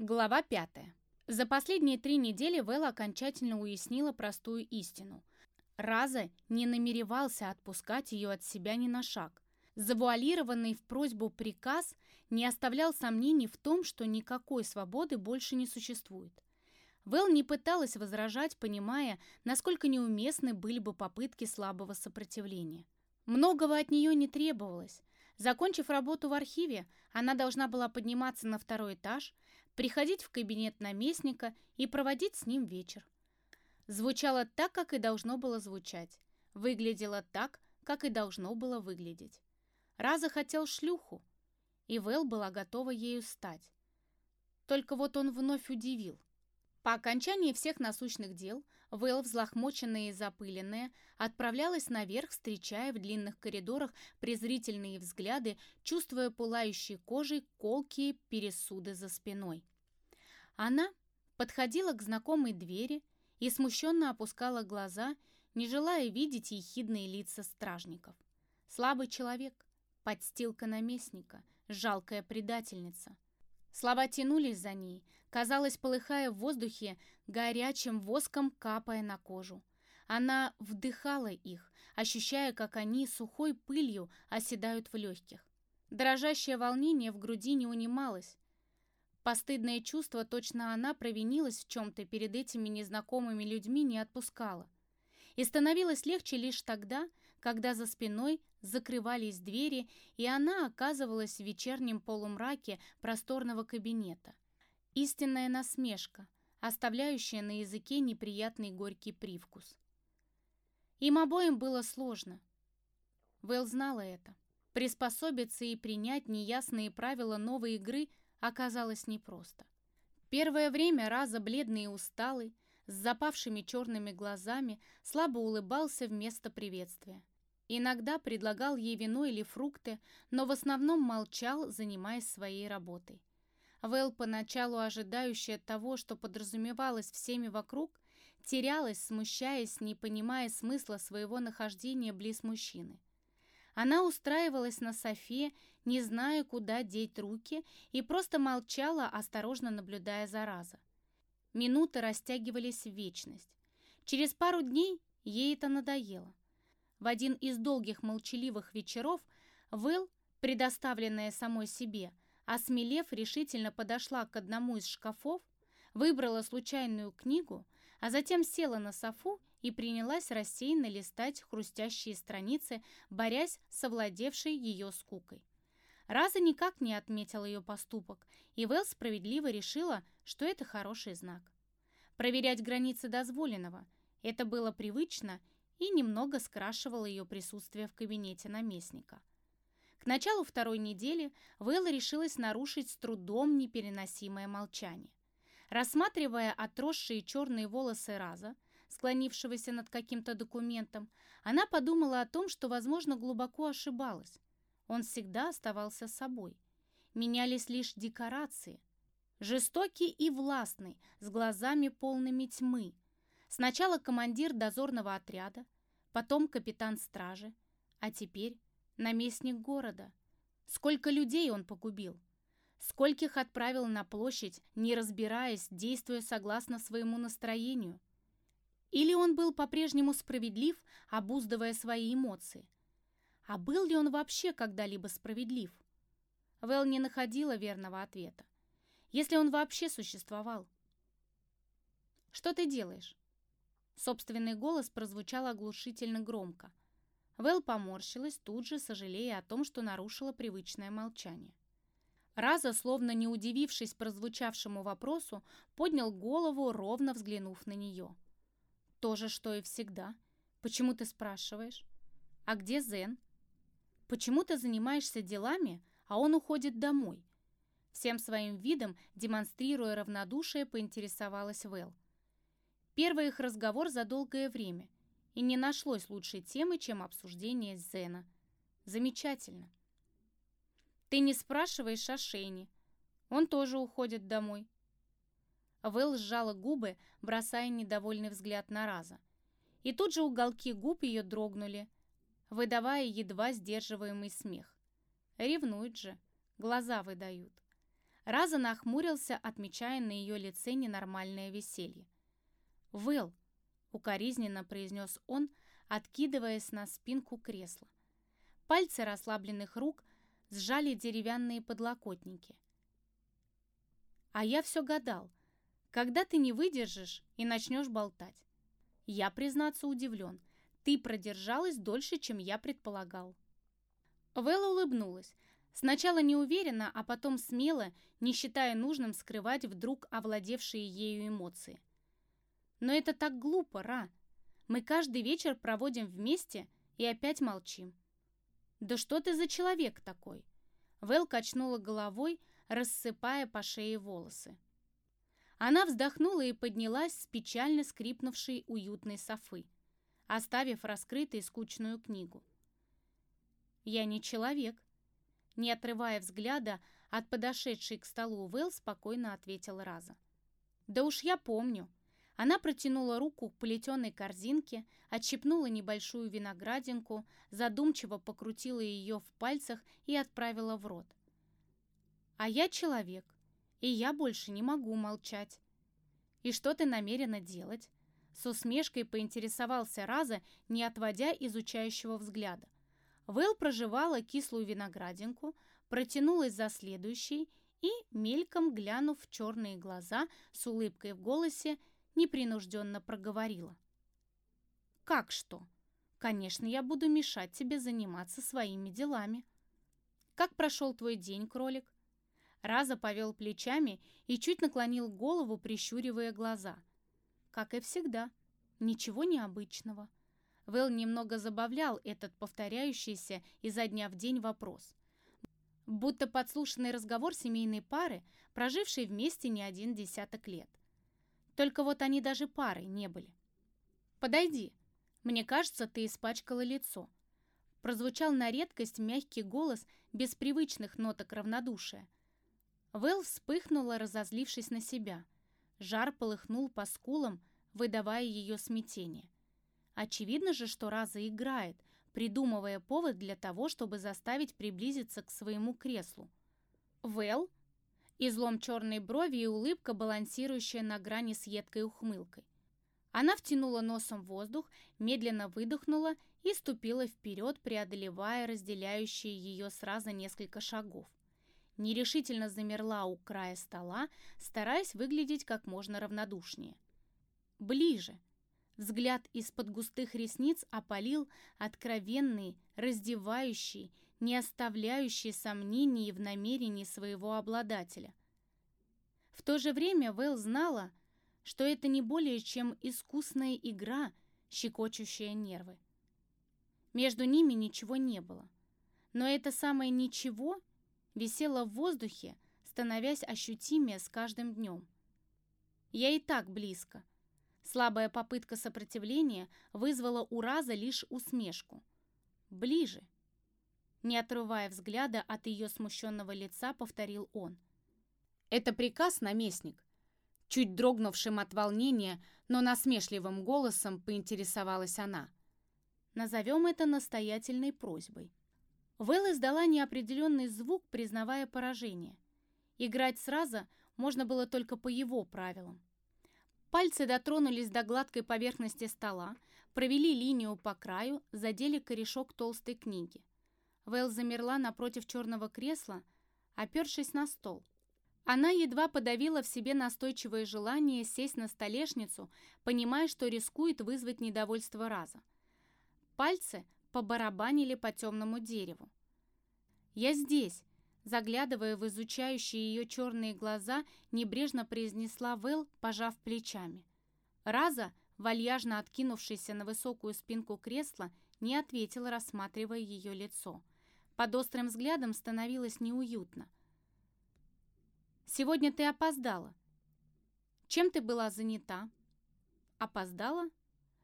Глава 5. За последние три недели Вэл окончательно уяснила простую истину. Раза не намеревался отпускать ее от себя ни на шаг. Завуалированный в просьбу приказ не оставлял сомнений в том, что никакой свободы больше не существует. Вэл не пыталась возражать, понимая, насколько неуместны были бы попытки слабого сопротивления. Многого от нее не требовалось. Закончив работу в архиве, она должна была подниматься на второй этаж, приходить в кабинет наместника и проводить с ним вечер. Звучало так, как и должно было звучать. Выглядело так, как и должно было выглядеть. Раза хотел шлюху, и Вэл была готова ею стать. Только вот он вновь удивил. По окончании всех насущных дел Вэл, взлохмоченная и запыленная, отправлялась наверх, встречая в длинных коридорах презрительные взгляды, чувствуя пылающей кожей колкие пересуды за спиной. Она подходила к знакомой двери и смущенно опускала глаза, не желая видеть ехидные лица стражников. Слабый человек, подстилка наместника, жалкая предательница. Слова тянулись за ней, казалось, полыхая в воздухе, горячим воском капая на кожу. Она вдыхала их, ощущая, как они сухой пылью оседают в легких. Дрожащее волнение в груди не унималось. Постыдное чувство, точно она провинилась в чем-то перед этими незнакомыми людьми, не отпускало. И становилось легче лишь тогда, когда за спиной закрывались двери, и она оказывалась в вечернем полумраке просторного кабинета. Истинная насмешка, оставляющая на языке неприятный горький привкус. Им обоим было сложно. Вэл знала это. Приспособиться и принять неясные правила новой игры оказалось непросто. Первое время Раза, бледный и усталый, с запавшими черными глазами, слабо улыбался вместо приветствия. Иногда предлагал ей вино или фрукты, но в основном молчал, занимаясь своей работой. Вэл, поначалу ожидающая того, что подразумевалось всеми вокруг, терялась, смущаясь, не понимая смысла своего нахождения близ мужчины. Она устраивалась на софе, не зная, куда деть руки, и просто молчала, осторожно наблюдая за Раза. Минуты растягивались в вечность. Через пару дней ей это надоело. В один из долгих молчаливых вечеров Вэл, предоставленная самой себе, осмелев, решительно подошла к одному из шкафов, выбрала случайную книгу, а затем села на софу и принялась рассеянно листать хрустящие страницы, борясь с овладевшей ее скукой. Раза никак не отметил ее поступок, и Вэл справедливо решила, что это хороший знак. Проверять границы дозволенного – это было привычно и немного скрашивало ее присутствие в кабинете наместника. К началу второй недели Вэл решилась нарушить с трудом непереносимое молчание. Рассматривая отросшие черные волосы Раза, склонившегося над каким-то документом, она подумала о том, что, возможно, глубоко ошибалась. Он всегда оставался собой. Менялись лишь декорации. Жестокий и властный, с глазами полными тьмы. Сначала командир дозорного отряда, потом капитан стражи, а теперь наместник города. Сколько людей он погубил? Скольких отправил на площадь, не разбираясь, действуя согласно своему настроению? Или он был по-прежнему справедлив, обуздывая свои эмоции? А был ли он вообще когда-либо справедлив? Вэл не находила верного ответа. Если он вообще существовал. «Что ты делаешь?» Собственный голос прозвучал оглушительно громко. Вэл поморщилась, тут же сожалея о том, что нарушила привычное молчание. Раза, словно не удивившись прозвучавшему вопросу, поднял голову, ровно взглянув на нее. «То же, что и всегда. Почему ты спрашиваешь? А где Зен? Почему ты занимаешься делами, а он уходит домой?» Всем своим видом, демонстрируя равнодушие, поинтересовалась Вэл. Первый их разговор за долгое время, и не нашлось лучшей темы, чем обсуждение Зена. Замечательно. Ты не спрашиваешь о Шейне. Он тоже уходит домой. Вэл сжала губы, бросая недовольный взгляд на Раза. И тут же уголки губ ее дрогнули, выдавая едва сдерживаемый смех. Ревнует же, глаза выдают. Раза нахмурился, отмечая на ее лице ненормальное веселье. «Вэл!» — укоризненно произнес он, откидываясь на спинку кресла. Пальцы расслабленных рук сжали деревянные подлокотники. А я все гадал, когда ты не выдержишь и начнешь болтать. Я, признаться, удивлен. Ты продержалась дольше, чем я предполагал. Вэлла улыбнулась. Сначала неуверенно, а потом смело, не считая нужным скрывать вдруг овладевшие ею эмоции. Но это так глупо, Ра. Мы каждый вечер проводим вместе и опять молчим. «Да что ты за человек такой?» Вэл качнула головой, рассыпая по шее волосы. Она вздохнула и поднялась с печально скрипнувшей уютной софы, оставив раскрытой скучную книгу. «Я не человек», — не отрывая взгляда от подошедшей к столу Вэл, спокойно ответил Раза. «Да уж я помню», она протянула руку к плетеной корзинке, отщипнула небольшую виноградинку, задумчиво покрутила ее в пальцах и отправила в рот. «А я человек, и я больше не могу молчать». «И что ты намерена делать?» С усмешкой поинтересовался Раза, не отводя изучающего взгляда. Вэл прожевала кислую виноградинку, протянулась за следующей и, мельком глянув в черные глаза, с улыбкой в голосе, непринужденно проговорила. «Как что? Конечно, я буду мешать тебе заниматься своими делами. Как прошел твой день, кролик?» Раза повел плечами и чуть наклонил голову, прищуривая глаза. Как и всегда, ничего необычного. Вэл немного забавлял этот повторяющийся изо дня в день вопрос. Будто подслушанный разговор семейной пары, прожившей вместе не один десяток лет. Только вот они даже парой не были. «Подойди. Мне кажется, ты испачкала лицо». Прозвучал на редкость мягкий голос без привычных ноток равнодушия. Вэл вспыхнула, разозлившись на себя. Жар полыхнул по скулам, выдавая ее смятение. Очевидно же, что Раза играет, придумывая повод для того, чтобы заставить приблизиться к своему креслу. «Вэл?» Излом черной брови и улыбка, балансирующая на грани с едкой ухмылкой. Она втянула носом воздух, медленно выдохнула и ступила вперед, преодолевая разделяющие ее сразу несколько шагов. Нерешительно замерла у края стола, стараясь выглядеть как можно равнодушнее. Ближе. Взгляд из-под густых ресниц опалил откровенный, раздевающий, не оставляющий сомнений в намерении своего обладателя. В то же время Вэл знала, что это не более чем искусная игра, щекочущая нервы. Между ними ничего не было. Но это самое «ничего» висело в воздухе, становясь ощутимее с каждым днем. Я и так близко. Слабая попытка сопротивления вызвала у Раза лишь усмешку. Ближе. Не отрывая взгляда от ее смущенного лица, повторил он. «Это приказ, наместник?» Чуть дрогнувшим от волнения, но насмешливым голосом поинтересовалась она. «Назовем это настоятельной просьбой». Вэл издала неопределенный звук, признавая поражение. Играть сразу можно было только по его правилам. Пальцы дотронулись до гладкой поверхности стола, провели линию по краю, задели корешок толстой книги. Вэл замерла напротив черного кресла, опершись на стол. Она едва подавила в себе настойчивое желание сесть на столешницу, понимая, что рискует вызвать недовольство раза. Пальцы побарабанили по темному дереву. «Я здесь!» Заглядывая в изучающие ее черные глаза, небрежно произнесла Вэл, пожав плечами. Раза, вальяжно откинувшийся на высокую спинку кресла, не ответил, рассматривая ее лицо. Под острым взглядом становилось неуютно. «Сегодня ты опоздала. Чем ты была занята?» «Опоздала?»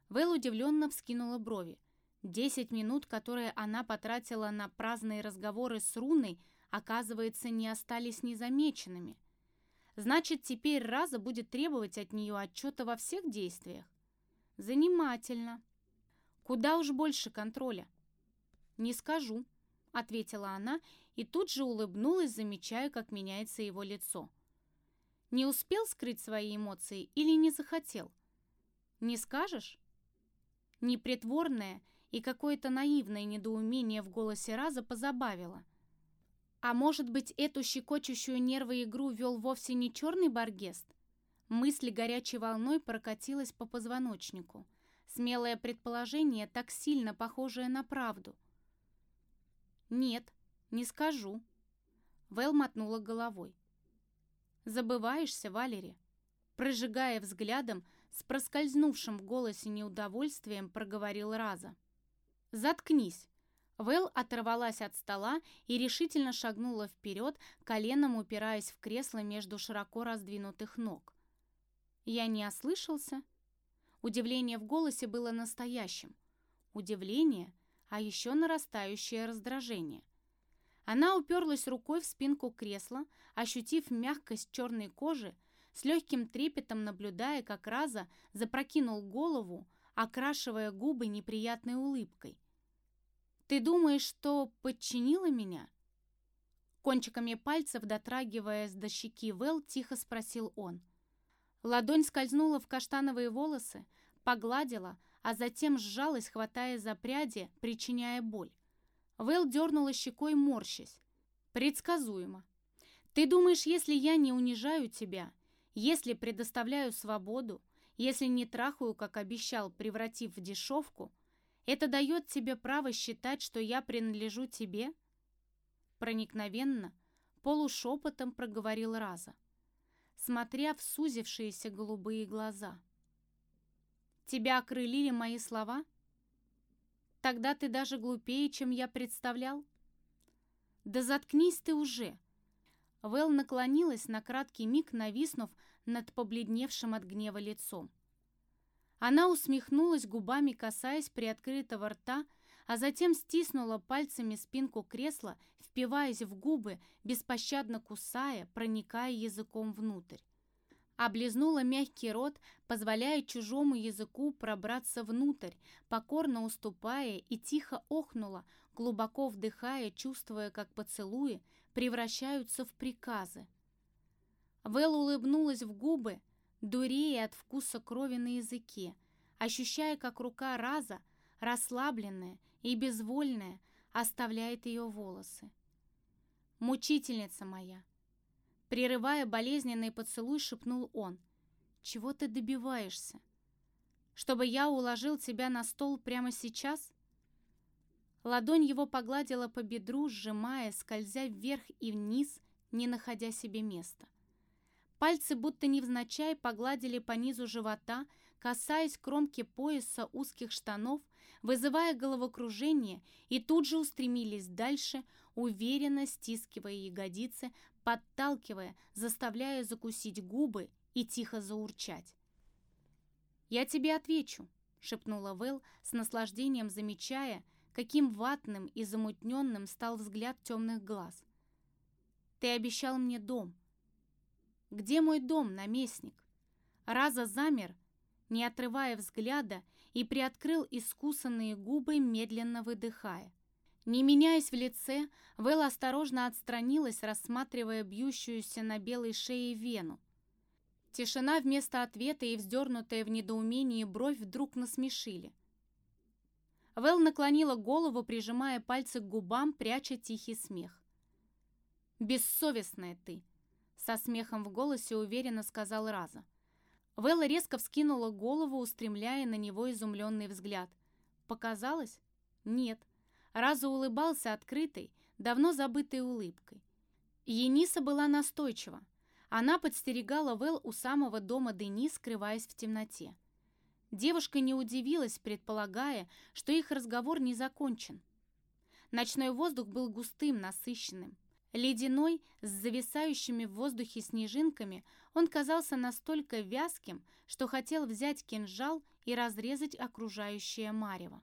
Вэл удивленно вскинула брови. Десять минут, которые она потратила на праздные разговоры с Руной, оказывается, не остались незамеченными. Значит, теперь Раза будет требовать от нее отчета во всех действиях? Занимательно. Куда уж больше контроля? Не скажу ответила она и тут же улыбнулась, замечая, как меняется его лицо. Не успел скрыть свои эмоции или не захотел? Не скажешь? Непритворное и какое-то наивное недоумение в голосе Раза позабавило. А может быть, эту щекочущую нервы игру вел вовсе не черный баргест? Мысль горячей волной прокатилась по позвоночнику. Смелое предположение, так сильно похожее на правду. «Нет, не скажу». Вэл мотнула головой. «Забываешься, Валери?» Прожигая взглядом, с проскользнувшим в голосе неудовольствием проговорил Раза. «Заткнись!» Вэл оторвалась от стола и решительно шагнула вперед, коленом упираясь в кресло между широко раздвинутых ног. «Я не ослышался?» Удивление в голосе было настоящим. Удивление, а еще нарастающее раздражение. Она уперлась рукой в спинку кресла, ощутив мягкость черной кожи, с легким трепетом наблюдая, как Раза запрокинул голову, окрашивая губы неприятной улыбкой. «Ты думаешь, что подчинила меня?» Кончиками пальцев, дотрагиваясь до щеки Вэл, тихо спросил он. Ладонь скользнула в каштановые волосы, погладила, а затем сжалась, хватая за пряди, причиняя боль. Вэл дернула щекой, морщась. «Предсказуемо. Ты думаешь, если я не унижаю тебя, если предоставляю свободу, если не трахаю, как обещал, превратив в дешевку, это дает тебе право считать, что я принадлежу тебе?» Проникновенно, полушепотом проговорил Раза, смотря в сузившиеся голубые глаза. «Тебя окрылили мои слова?» Тогда ты даже глупее, чем я представлял. Да заткнись ты уже. Вэл наклонилась на краткий миг, нависнув над побледневшим от гнева лицом. Она усмехнулась губами, касаясь приоткрытого рта, а затем стиснула пальцами спинку кресла, впиваясь в губы, беспощадно кусая, проникая языком внутрь. Облизнула мягкий рот, позволяя чужому языку пробраться внутрь, покорно уступая и тихо охнула, глубоко вдыхая, чувствуя, как поцелуи превращаются в приказы. Вэл улыбнулась в губы, дурея от вкуса крови на языке, ощущая, как рука Раза, расслабленная и безвольная, оставляет ее волосы. «Мучительница моя!» Прерывая болезненный поцелуй, шепнул он. «Чего ты добиваешься? Чтобы я уложил тебя на стол прямо сейчас?» Ладонь его погладила по бедру, сжимая, скользя вверх и вниз, не находя себе места. Пальцы будто невзначай погладили по низу живота, касаясь кромки пояса узких штанов, вызывая головокружение, и тут же устремились дальше, уверенно стискивая ягодицы, подталкивая, заставляя закусить губы и тихо заурчать. «Я тебе отвечу», — шепнула Вэл, с наслаждением замечая, каким ватным и замутненным стал взгляд темных глаз. «Ты обещал мне дом». «Где мой дом, наместник?» Раза замер, не отрывая взгляда, и приоткрыл искусанные губы, медленно выдыхая. Не меняясь в лице, Вэл осторожно отстранилась, рассматривая бьющуюся на белой шее вену. Тишина вместо ответа и вздернутая в недоумении бровь вдруг насмешили. Вэл наклонила голову, прижимая пальцы к губам, пряча тихий смех. «Бессовестная ты!» — со смехом в голосе уверенно сказал Раза. Вэлла резко вскинула голову, устремляя на него изумленный взгляд. «Показалось? Нет». Раза улыбался открытой, давно забытой улыбкой. Ениса была настойчива. Она подстерегала Вэл у самого дома Дени, скрываясь в темноте. Девушка не удивилась, предполагая, что их разговор не закончен. Ночной воздух был густым, насыщенным. Ледяной, с зависающими в воздухе снежинками, он казался настолько вязким, что хотел взять кинжал и разрезать окружающее марево.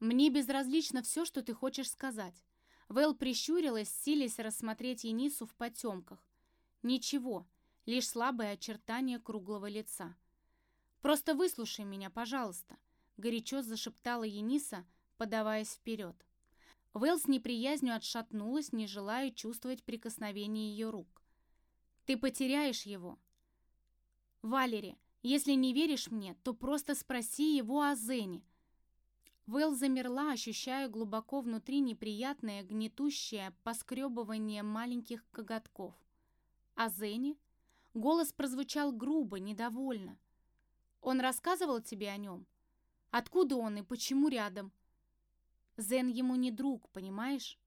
«Мне безразлично все, что ты хочешь сказать». Вэл прищурилась, силясь рассмотреть Енису в потемках. «Ничего, лишь слабое очертание круглого лица». «Просто выслушай меня, пожалуйста», — горячо зашептала Ениса, подаваясь вперед. Вэл с неприязнью отшатнулась, не желая чувствовать прикосновение ее рук. «Ты потеряешь его!» «Валери, если не веришь мне, то просто спроси его о Зене». Вэл замерла, ощущая глубоко внутри неприятное, гнетущее поскребывание маленьких коготков. «О Зене?» Голос прозвучал грубо, недовольно. «Он рассказывал тебе о нем? Откуда он и почему рядом?» Зен ему не друг, понимаешь?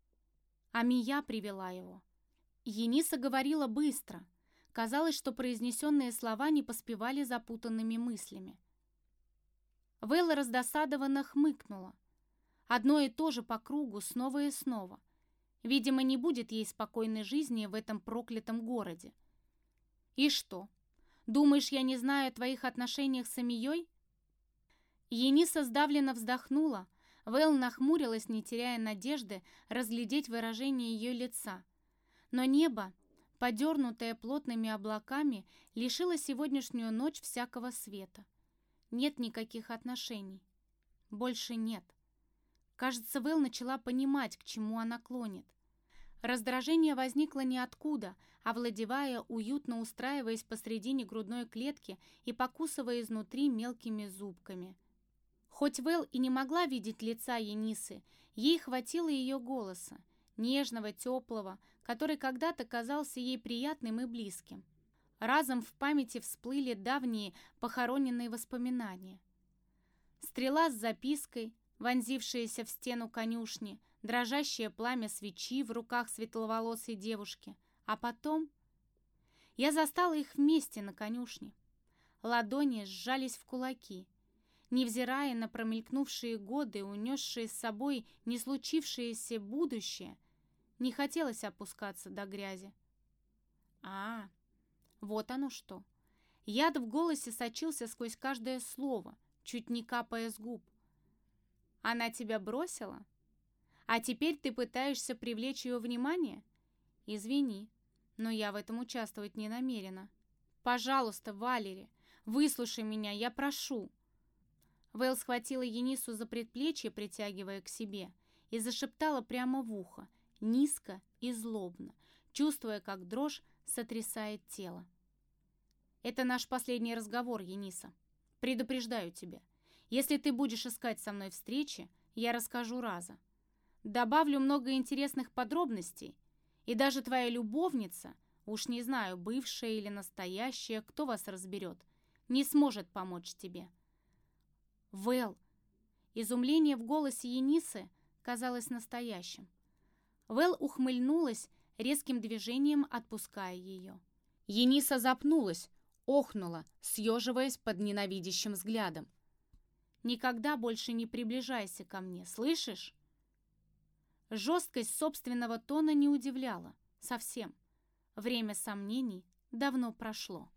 А Мия привела его. Ениса говорила быстро. Казалось, что произнесенные слова не поспевали запутанными мыслями. Вэлла раздосадованно хмыкнула. Одно и то же по кругу, снова и снова. Видимо, не будет ей спокойной жизни в этом проклятом городе. «И что? Думаешь, я не знаю о твоих отношениях с Амией?» Ениса сдавленно вздохнула. Вэл нахмурилась, не теряя надежды разглядеть выражение ее лица. Но небо, подернутое плотными облаками, лишило сегодняшнюю ночь всякого света. Нет никаких отношений. Больше нет. Кажется, Вэл начала понимать, к чему она клонит. Раздражение возникло ниоткуда, овладевая, уютно устраиваясь посредине грудной клетки и покусывая изнутри мелкими зубками. Хоть Вэл и не могла видеть лица Енисы, ей хватило ее голоса, нежного, теплого, который когда-то казался ей приятным и близким. Разом в памяти всплыли давние похороненные воспоминания. Стрела с запиской, вонзившаяся в стену конюшни, дрожащее пламя свечи в руках светловолосой девушки. А потом... Я застала их вместе на конюшне. Ладони сжались в кулаки. Невзирая на промелькнувшие годы, унесшие с собой не случившееся будущее, не хотелось опускаться до грязи. А, вот оно что. Яд в голосе сочился сквозь каждое слово, чуть не капая с губ. Она тебя бросила? А теперь ты пытаешься привлечь ее внимание? Извини, но я в этом участвовать не намерена. Пожалуйста, Валери, выслушай меня, я прошу. Вэл схватила Енису за предплечье, притягивая к себе, и зашептала прямо в ухо, низко и злобно, чувствуя, как дрожь сотрясает тело. «Это наш последний разговор, Ениса. Предупреждаю тебя. Если ты будешь искать со мной встречи, я расскажу раза. Добавлю много интересных подробностей, и даже твоя любовница, уж не знаю, бывшая или настоящая, кто вас разберет, не сможет помочь тебе. Вэл! Изумление в голосе Енисы казалось настоящим. Вэл ухмыльнулась, резким движением отпуская ее. Ениса запнулась, охнула, съеживаясь под ненавидящим взглядом. «Никогда больше не приближайся ко мне, слышишь?» Жесткость собственного тона не удивляла. Совсем. Время сомнений давно прошло.